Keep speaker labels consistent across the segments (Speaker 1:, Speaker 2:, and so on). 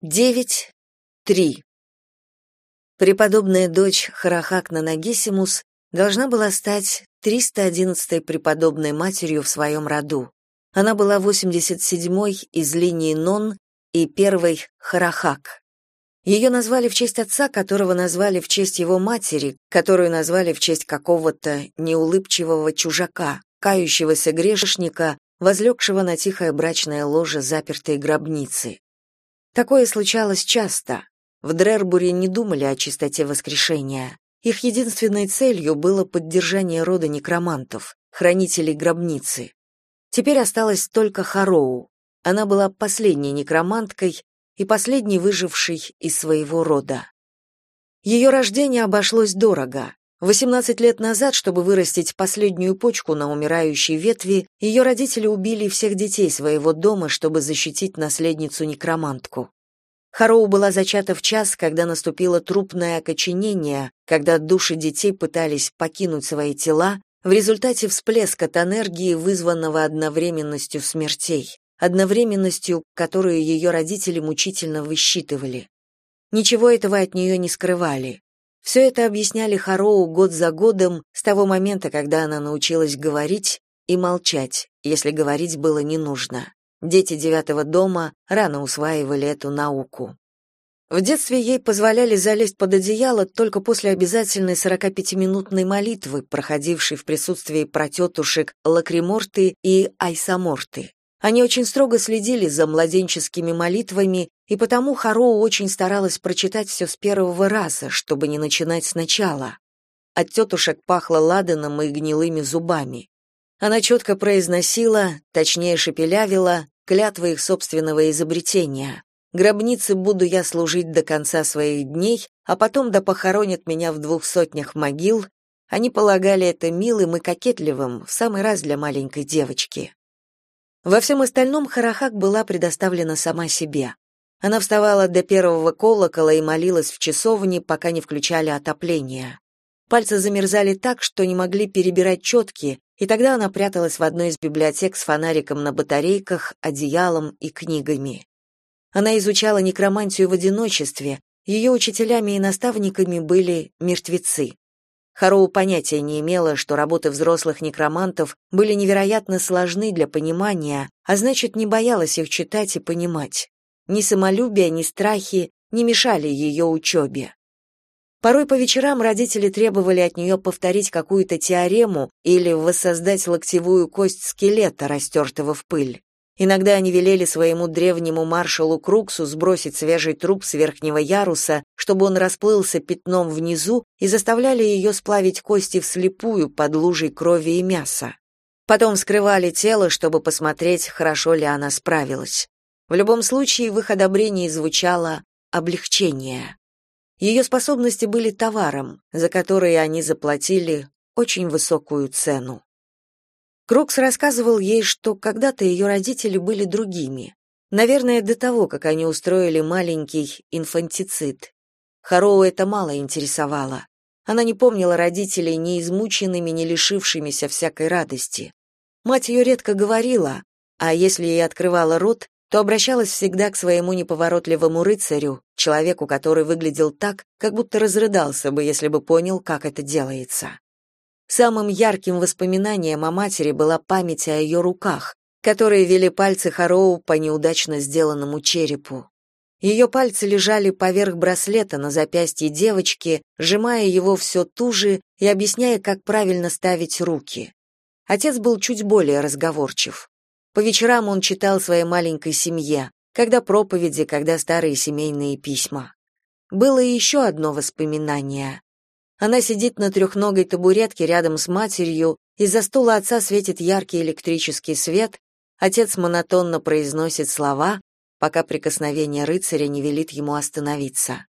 Speaker 1: Девять. Три. Преподобная дочь Харахак Нанагисимус должна была стать 311-й преподобной матерью в своем роду. Она была 87-й из линии Нон и первой Харахак. Ее назвали в честь отца, которого назвали в честь его матери, которую назвали в честь какого-то неулыбчивого чужака, кающегося грешника, возлегшего на тихое брачное ложе запертой гробницы. Такое случалось часто. В Дрербуре не думали о чистоте воскрешения. Их единственной целью было поддержание рода некромантов, хранителей гробницы. Теперь осталась только Хароу. Она была последней некроманткой и последней выжившей из своего рода. Ее рождение обошлось дорого. 18 лет назад, чтобы вырастить последнюю почку на умирающей ветви, ее родители убили всех детей своего дома, чтобы защитить наследницу-некромантку. Хароу была зачата в час, когда наступило трупное окоченение, когда души детей пытались покинуть свои тела в результате всплеска от энергии, вызванного одновременностью смертей, одновременностью, которую ее родители мучительно высчитывали. Ничего этого от нее не скрывали. Все это объясняли Хароу год за годом, с того момента, когда она научилась говорить и молчать, если говорить было не нужно. Дети девятого дома рано усваивали эту науку. В детстве ей позволяли залезть под одеяло только после обязательной 45-минутной молитвы, проходившей в присутствии протетушек Лакриморты и Айсаморты. Они очень строго следили за младенческими молитвами, и потому Хароу очень старалась прочитать все с первого раза, чтобы не начинать сначала. От тетушек пахло ладаном и гнилыми зубами. Она четко произносила, точнее шепелявила, клятвы их собственного изобретения. Гробнице буду я служить до конца своих дней, а потом да похоронят меня в двух сотнях могил. Они полагали это милым и кокетливым, в самый раз для маленькой девочки. Во всем остальном Харахак была предоставлена сама себе. Она вставала до первого колокола и молилась в часовне, пока не включали отопление. Пальцы замерзали так, что не могли перебирать четки, и тогда она пряталась в одной из библиотек с фонариком на батарейках, одеялом и книгами. Она изучала некромантию в одиночестве, ее учителями и наставниками были мертвецы. Хароу понятия не имела, что работы взрослых некромантов были невероятно сложны для понимания, а значит, не боялась их читать и понимать. Ни самолюбие, ни страхи не мешали ее учебе. Порой по вечерам родители требовали от нее повторить какую-то теорему или воссоздать локтевую кость скелета, растертого в пыль. Иногда они велели своему древнему маршалу Круксу сбросить свежий труп с верхнего яруса, чтобы он расплылся пятном внизу, и заставляли ее сплавить кости вслепую под лужей крови и мяса. Потом скрывали тело, чтобы посмотреть, хорошо ли она справилась. В любом случае, в их одобрении звучало облегчение. Ее способности были товаром, за который они заплатили очень высокую цену. Крукс рассказывал ей, что когда-то ее родители были другими. Наверное, до того, как они устроили маленький инфантицид. Хароу это мало интересовало. Она не помнила родителей ни измученными, ни лишившимися всякой радости. Мать ее редко говорила, а если ей открывала рот, то обращалась всегда к своему неповоротливому рыцарю, человеку, который выглядел так, как будто разрыдался бы, если бы понял, как это делается. Самым ярким воспоминанием о матери была память о ее руках, которые вели пальцы Хароу по неудачно сделанному черепу. Ее пальцы лежали поверх браслета на запястье девочки, сжимая его все туже и объясняя, как правильно ставить руки. Отец был чуть более разговорчив. По вечерам он читал своей маленькой семье, когда проповеди, когда старые семейные письма. Было еще одно воспоминание. Она сидит на трехногой табуретке рядом с матерью, из-за стула отца светит яркий электрический свет, отец монотонно произносит слова, пока прикосновение рыцаря не велит ему остановиться.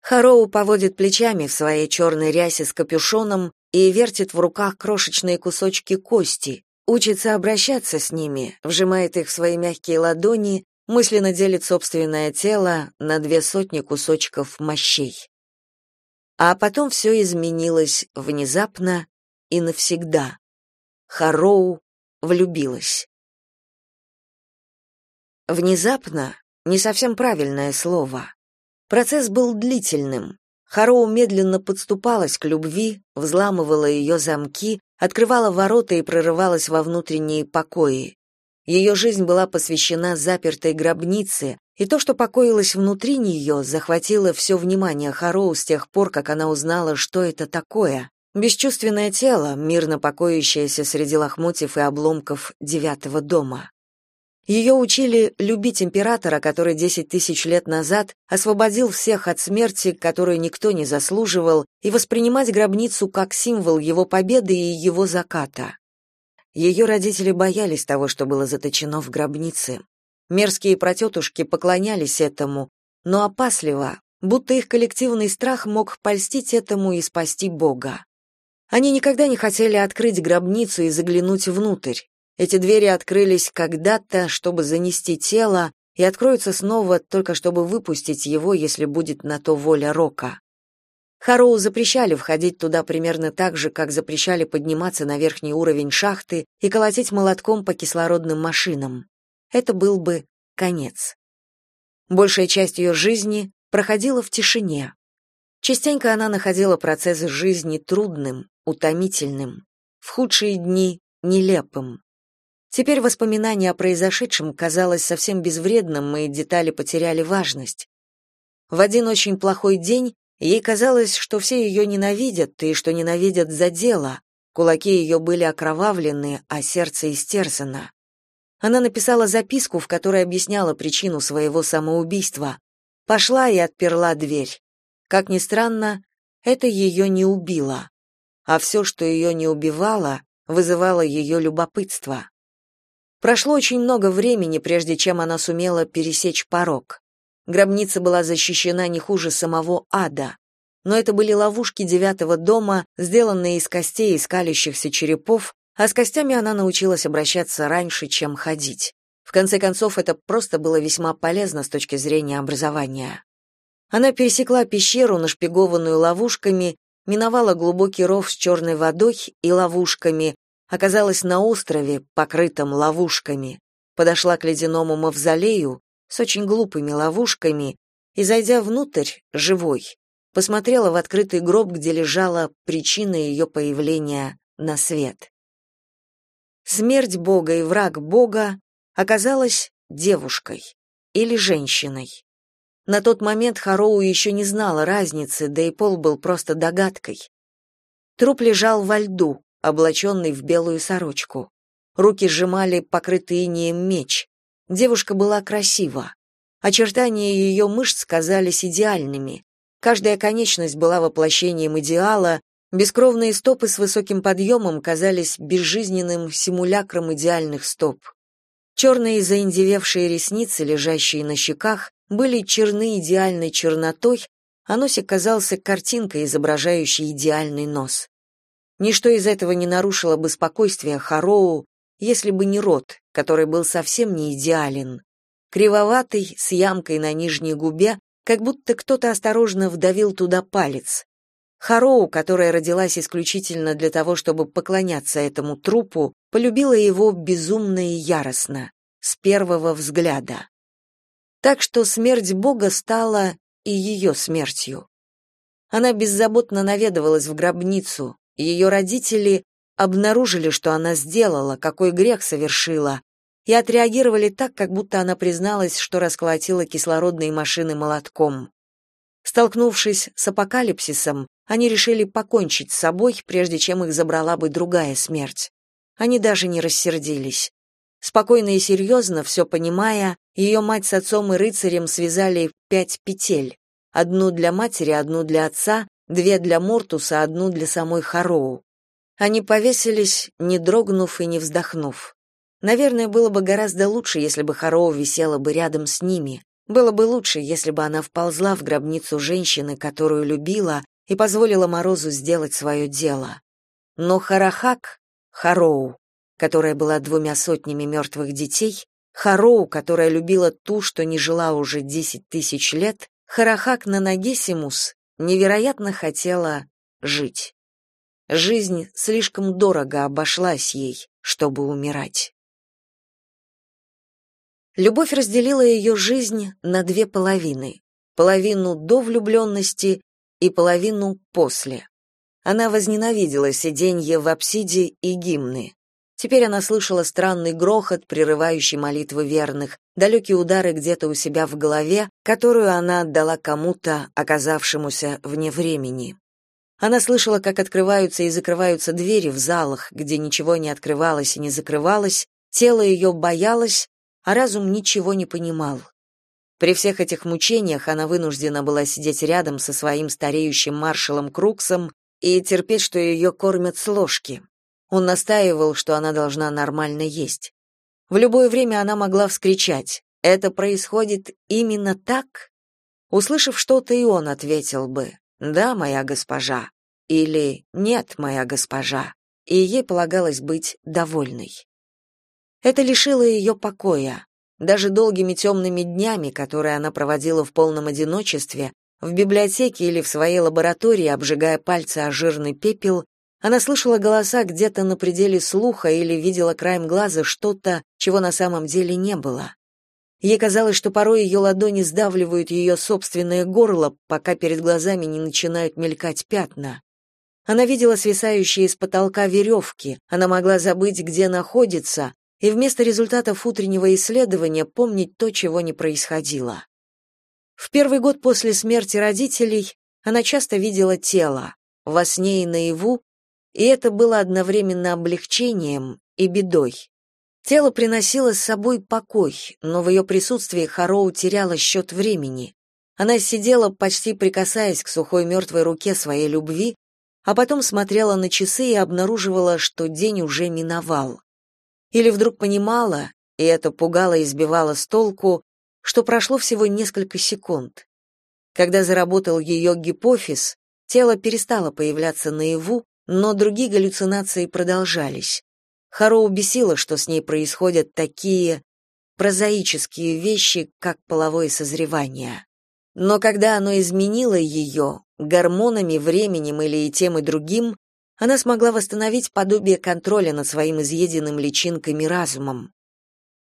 Speaker 1: Хароу поводит плечами в своей черной рясе с капюшоном и вертит в руках крошечные кусочки кости, учится обращаться с ними, вжимает их в свои мягкие ладони, мысленно делит собственное тело на две сотни кусочков мощей. А потом все изменилось внезапно и навсегда. Хароу влюбилась. Внезапно, не совсем правильное слово. Процесс был длительным. Хароу медленно подступалась к любви, взламывала ее замки, открывала ворота и прорывалась во внутренние покои. Ее жизнь была посвящена запертой гробнице, и то, что покоилось внутри нее, захватило все внимание Хароу с тех пор, как она узнала, что это такое. Бесчувственное тело, мирно покоящееся среди лохмотьев и обломков девятого дома. Ее учили любить императора, который десять тысяч лет назад освободил всех от смерти, которую никто не заслуживал, и воспринимать гробницу как символ его победы и его заката. Ее родители боялись того, что было заточено в гробнице. Мерзкие протетушки поклонялись этому, но опасливо, будто их коллективный страх мог польстить этому и спасти Бога. Они никогда не хотели открыть гробницу и заглянуть внутрь. Эти двери открылись когда-то, чтобы занести тело, и откроются снова только чтобы выпустить его, если будет на то воля Рока. Хароу запрещали входить туда примерно так же, как запрещали подниматься на верхний уровень шахты и колотить молотком по кислородным машинам. Это был бы конец. Большая часть ее жизни проходила в тишине. Частенько она находила процесс жизни трудным, утомительным, в худшие дни нелепым. Теперь воспоминание о произошедшем казалось совсем безвредным, и детали потеряли важность. В один очень плохой день ей казалось, что все ее ненавидят, и что ненавидят за дело. Кулаки ее были окровавлены, а сердце истерзано. Она написала записку, в которой объясняла причину своего самоубийства. Пошла и отперла дверь. Как ни странно, это ее не убило. А все, что ее не убивало, вызывало ее любопытство. Прошло очень много времени, прежде чем она сумела пересечь порог. Гробница была защищена не хуже самого ада. Но это были ловушки девятого дома, сделанные из костей и скалящихся черепов, а с костями она научилась обращаться раньше, чем ходить. В конце концов, это просто было весьма полезно с точки зрения образования. Она пересекла пещеру, нашпигованную ловушками, миновала глубокий ров с черной водой и ловушками, оказалась на острове, покрытом ловушками, подошла к ледяному мавзолею с очень глупыми ловушками и, зайдя внутрь, живой, посмотрела в открытый гроб, где лежала причина ее появления на свет. Смерть Бога и враг Бога оказалась девушкой или женщиной. На тот момент Хароу еще не знала разницы, да и пол был просто догадкой. Труп лежал во льду, облаченный в белую сорочку. Руки сжимали покрытый инеем меч. Девушка была красива. Очертания ее мышц казались идеальными. Каждая конечность была воплощением идеала, бескровные стопы с высоким подъемом казались безжизненным симулякром идеальных стоп. Черные заиндевевшие ресницы, лежащие на щеках, были черны идеальной чернотой, а носик казался картинкой, изображающей идеальный нос. Ничто из этого не нарушило бы спокойствия Хароу, если бы не рот, который был совсем не идеален. Кривоватый, с ямкой на нижней губе, как будто кто-то осторожно вдавил туда палец. Хароу, которая родилась исключительно для того, чтобы поклоняться этому трупу, полюбила его безумно и яростно, с первого взгляда. Так что смерть Бога стала и ее смертью. Она беззаботно наведывалась в гробницу, ее родители обнаружили, что она сделала, какой грех совершила, и отреагировали так, как будто она призналась, что расколотила кислородные машины молотком. Столкнувшись с апокалипсисом, они решили покончить с собой, прежде чем их забрала бы другая смерть. Они даже не рассердились. Спокойно и серьезно, все понимая, ее мать с отцом и рыцарем связали пять петель. Одну для матери, одну для отца, две для Мортуса, одну для самой Хароу. Они повесились, не дрогнув и не вздохнув. Наверное, было бы гораздо лучше, если бы Хароу висела бы рядом с ними. Было бы лучше, если бы она вползла в гробницу женщины, которую любила, и позволила Морозу сделать свое дело. Но Харахак, Хароу, которая была двумя сотнями мертвых детей, Хароу, которая любила ту, что не жила уже десять тысяч лет, Харахак Нанагесимус невероятно хотела жить. Жизнь слишком дорого обошлась ей, чтобы умирать. Любовь разделила ее жизнь на две половины. Половину до влюбленности и половину после. Она возненавидела сиденье в апсиде и гимны. Теперь она слышала странный грохот, прерывающий молитвы верных, далекие удары где-то у себя в голове, которую она отдала кому-то, оказавшемуся вне времени. Она слышала, как открываются и закрываются двери в залах, где ничего не открывалось и не закрывалось, тело ее боялось, а разум ничего не понимал. При всех этих мучениях она вынуждена была сидеть рядом со своим стареющим маршалом Круксом и терпеть, что ее кормят с ложки. Он настаивал, что она должна нормально есть. В любое время она могла вскричать «Это происходит именно так?» Услышав что-то, и он ответил бы «Да, моя госпожа» или «Нет, моя госпожа», и ей полагалось быть довольной. Это лишило ее покоя. Даже долгими темными днями, которые она проводила в полном одиночестве, в библиотеке или в своей лаборатории, обжигая пальцы о жирный пепел, она слышала голоса где-то на пределе слуха или видела краем глаза что-то, чего на самом деле не было. Ей казалось, что порой ее ладони сдавливают ее собственное горло, пока перед глазами не начинают мелькать пятна. Она видела свисающие с потолка веревки, она могла забыть, где находится, и вместо результатов утреннего исследования помнить то, чего не происходило. В первый год после смерти родителей она часто видела тело, во сне и наяву, и это было одновременно облегчением и бедой. Тело приносило с собой покой, но в ее присутствии Хароу теряла счет времени. Она сидела, почти прикасаясь к сухой мертвой руке своей любви, а потом смотрела на часы и обнаруживала, что день уже миновал. Или вдруг понимала, и это пугало и сбивало с толку, что прошло всего несколько секунд. Когда заработал ее гипофиз, тело перестало появляться наяву, но другие галлюцинации продолжались. Хароу бесило, что с ней происходят такие прозаические вещи, как половое созревание. Но когда оно изменило ее, гормонами, временем или и тем и другим, она смогла восстановить подобие контроля над своим изъеденным личинками разумом.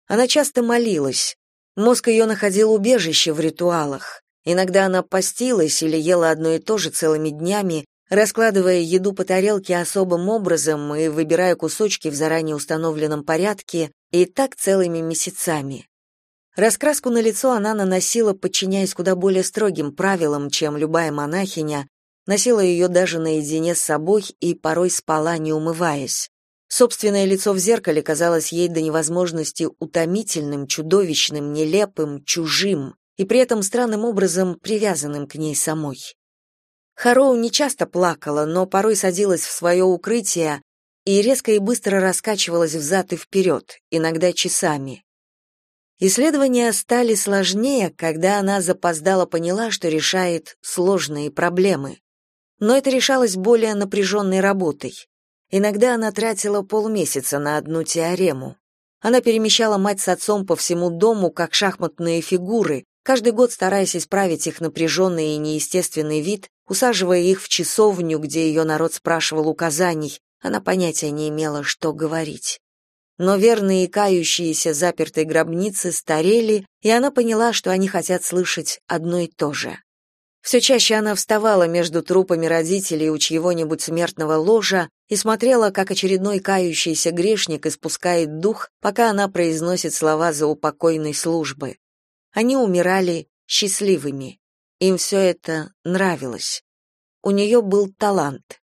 Speaker 1: Она часто молилась. Мозг ее находил убежище в ритуалах. Иногда она постилась или ела одно и то же целыми днями, раскладывая еду по тарелке особым образом и выбирая кусочки в заранее установленном порядке, и так целыми месяцами. Раскраску на лицо она наносила, подчиняясь куда более строгим правилам, чем любая монахиня, носила ее даже наедине с собой и порой спала, не умываясь. Собственное лицо в зеркале казалось ей до невозможности утомительным, чудовищным, нелепым, чужим и при этом странным образом привязанным к ней самой. Хароу не часто плакала, но порой садилась в свое укрытие и резко и быстро раскачивалась взад и вперед, иногда часами. Исследования стали сложнее, когда она запоздала поняла, что решает сложные проблемы но это решалось более напряженной работой. Иногда она тратила полмесяца на одну теорему. Она перемещала мать с отцом по всему дому, как шахматные фигуры, каждый год стараясь исправить их напряженный и неестественный вид, усаживая их в часовню, где ее народ спрашивал указаний, она понятия не имела, что говорить. Но верные и кающиеся запертой гробницы старели, и она поняла, что они хотят слышать одно и то же. Все чаще она вставала между трупами родителей у чьего-нибудь смертного ложа и смотрела, как очередной кающийся грешник испускает дух, пока она произносит слова за упокойной службы. Они умирали счастливыми. Им все это нравилось. У нее был талант.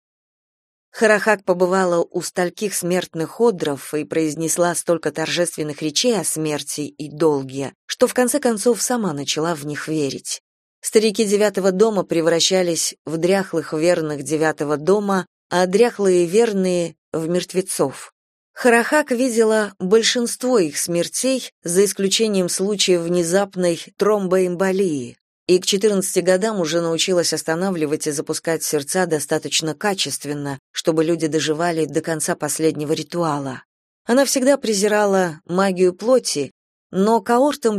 Speaker 1: Харахак побывала у стольких смертных одров и произнесла столько торжественных речей о смерти и долге, что в конце концов сама начала в них верить. Старики девятого дома превращались в дряхлых верных девятого дома, а дряхлые верные — в мертвецов. Харахак видела большинство их смертей, за исключением случаев внезапной тромбоэмболии, и к 14 годам уже научилась останавливать и запускать сердца достаточно качественно, чтобы люди доживали до конца последнего ритуала. Она всегда презирала магию плоти, но к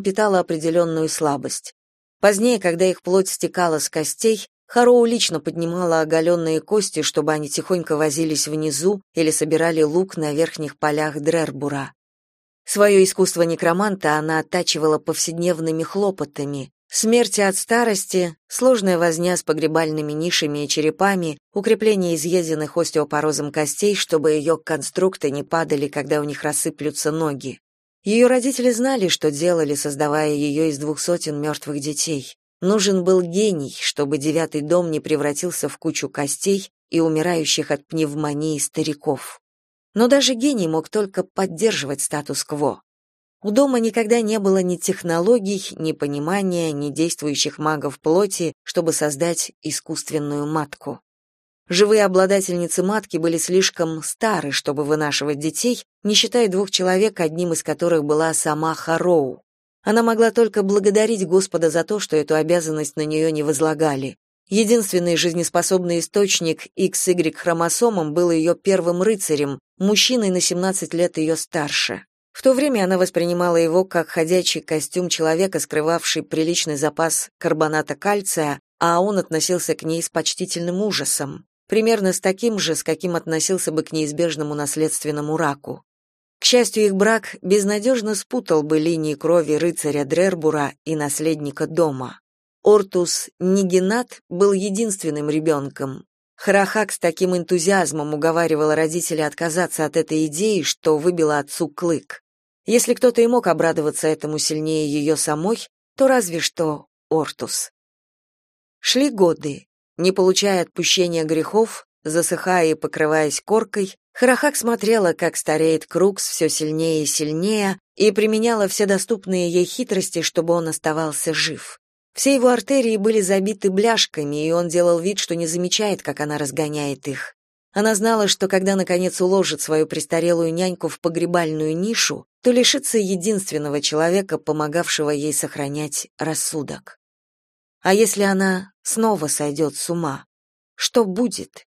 Speaker 1: питала определенную слабость. Позднее, когда их плоть стекала с костей, Хароу лично поднимала оголенные кости, чтобы они тихонько возились внизу или собирали лук на верхних полях Дрербура. Свое искусство некроманта она оттачивала повседневными хлопотами, Смерти от старости, сложная возня с погребальными нишами и черепами, укрепление изъеденных остеопорозом костей, чтобы ее конструкты не падали, когда у них рассыплются ноги. Ее родители знали, что делали, создавая ее из двух сотен мертвых детей. Нужен был гений, чтобы девятый дом не превратился в кучу костей и умирающих от пневмонии стариков. Но даже гений мог только поддерживать статус-кво. У дома никогда не было ни технологий, ни понимания, ни действующих магов плоти, чтобы создать искусственную матку. Живые обладательницы матки были слишком стары, чтобы вынашивать детей, не считая двух человек, одним из которых была сама Хароу. Она могла только благодарить Господа за то, что эту обязанность на нее не возлагали. Единственный жизнеспособный источник XY-хромосомам был ее первым рыцарем, мужчиной на 17 лет ее старше. В то время она воспринимала его как ходячий костюм человека, скрывавший приличный запас карбоната кальция, а он относился к ней с почтительным ужасом, примерно с таким же, с каким относился бы к неизбежному наследственному раку. К счастью, их брак безнадежно спутал бы линии крови рыцаря Дрербура и наследника дома. Ортус Нигенат был единственным ребенком. Харахак с таким энтузиазмом уговаривала родителей отказаться от этой идеи, что выбила отцу клык. Если кто-то и мог обрадоваться этому сильнее ее самой, то разве что Ортус. Шли годы. Не получая отпущения грехов, засыхая и покрываясь коркой, Харахак смотрела, как стареет Крукс все сильнее и сильнее, и применяла все доступные ей хитрости, чтобы он оставался жив. Все его артерии были забиты бляшками, и он делал вид, что не замечает, как она разгоняет их. Она знала, что когда наконец уложит свою престарелую няньку в погребальную нишу, то лишится единственного человека, помогавшего ей сохранять рассудок. А если она снова сойдет с ума? Что будет?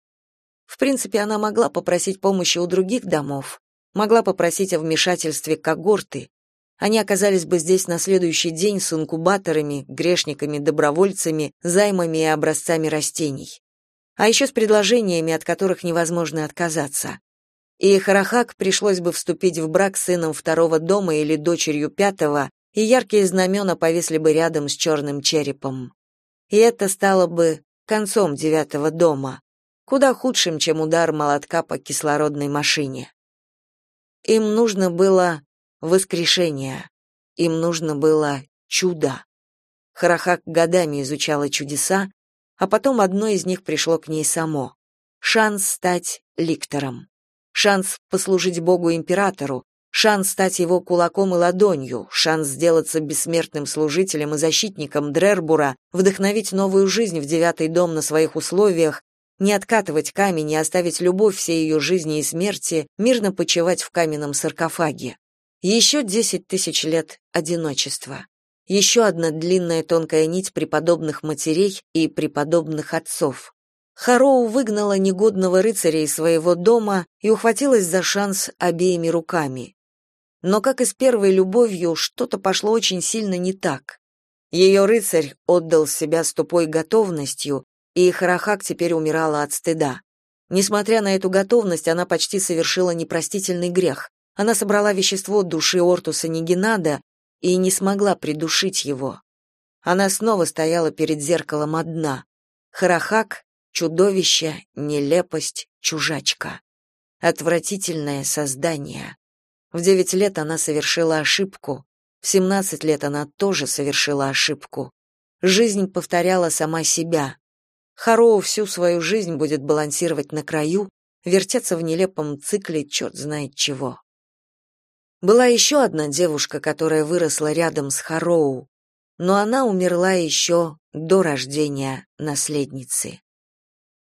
Speaker 1: В принципе, она могла попросить помощи у других домов, могла попросить о вмешательстве когорты. Они оказались бы здесь на следующий день с инкубаторами, грешниками, добровольцами, займами и образцами растений. А еще с предложениями, от которых невозможно отказаться и Харахак пришлось бы вступить в брак с сыном второго дома или дочерью пятого, и яркие знамена повесли бы рядом с черным черепом. И это стало бы концом девятого дома, куда худшим, чем удар молотка по кислородной машине. Им нужно было воскрешение, им нужно было чудо. Харахак годами изучала чудеса, а потом одно из них пришло к ней само — шанс стать ликтором шанс послужить Богу-императору, шанс стать его кулаком и ладонью, шанс сделаться бессмертным служителем и защитником Дрербура, вдохновить новую жизнь в девятый дом на своих условиях, не откатывать камень и оставить любовь всей ее жизни и смерти, мирно почивать в каменном саркофаге. Еще десять тысяч лет одиночества. Еще одна длинная тонкая нить преподобных матерей и преподобных отцов. Хароу выгнала негодного рыцаря из своего дома и ухватилась за шанс обеими руками. Но, как и с первой любовью, что-то пошло очень сильно не так. Ее рыцарь отдал себя с тупой готовностью, и Харахак теперь умирала от стыда. Несмотря на эту готовность, она почти совершила непростительный грех. Она собрала вещество души Ортуса Нигенада и не смогла придушить его. Она снова стояла перед зеркалом одна. Харахак Чудовище, нелепость, чужачка. Отвратительное создание. В девять лет она совершила ошибку. В семнадцать лет она тоже совершила ошибку. Жизнь повторяла сама себя. Хароу всю свою жизнь будет балансировать на краю, вертеться в нелепом цикле черт знает чего. Была еще одна девушка, которая выросла рядом с Хароу, но она умерла еще до рождения наследницы.